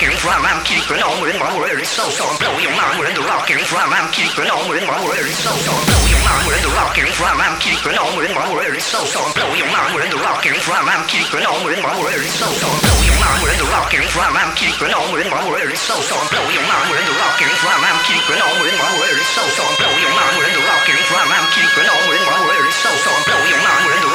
rockin' drum, I'm keepin' on with my word, it's so strong. Blow your mind with the rockin' drum, I'm keepin' on with my word, it's so strong. Blow your mind with the rockin' drum, I'm keepin' on with my word, it's so strong. Blow your mind with the rockin' drum, I'm keepin' on with my word, it's so strong. Blow your mind with the rockin' drum, I'm keepin' on with my word, it's so strong. Blow your mind with the rockin' drum, I'm keepin' on with my word, it's so strong. Blow your mind with the rockin' drum, I'm keepin' on with my word, it's so strong. Blow your mind with the